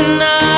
tonight.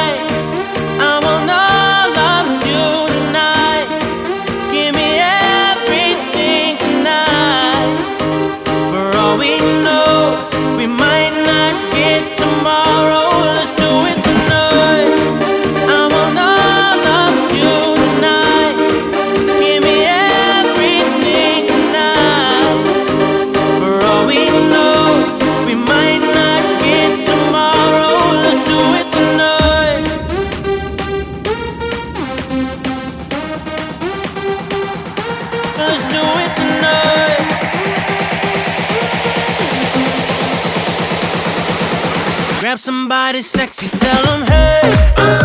Grab somebody sexy, tell them hey.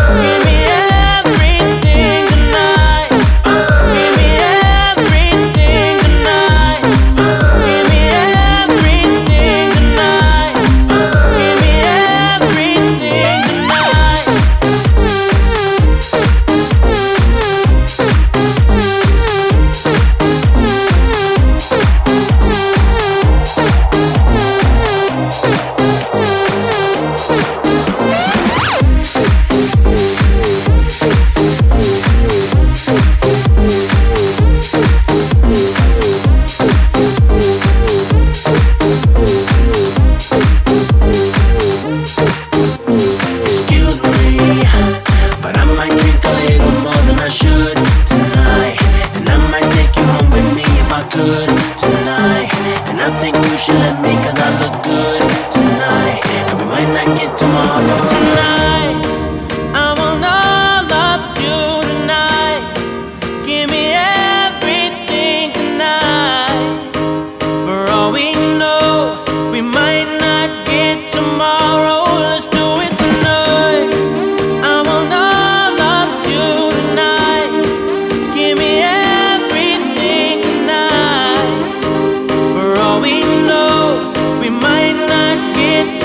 we know we might not get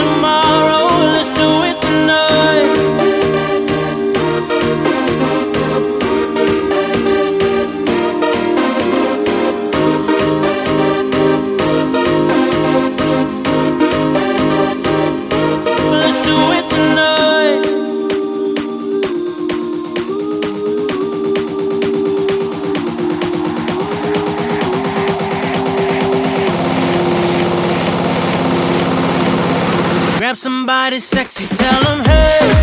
grab somebody sexy, tell them hey.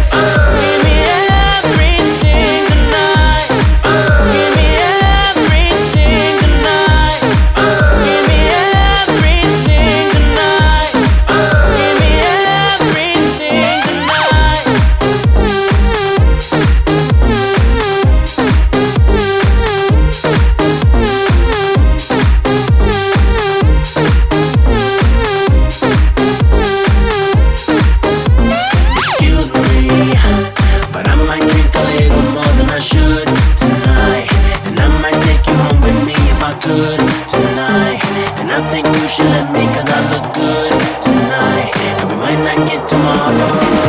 good tonight. And I think you should let me cause I look good tonight. And we might not get tomorrow.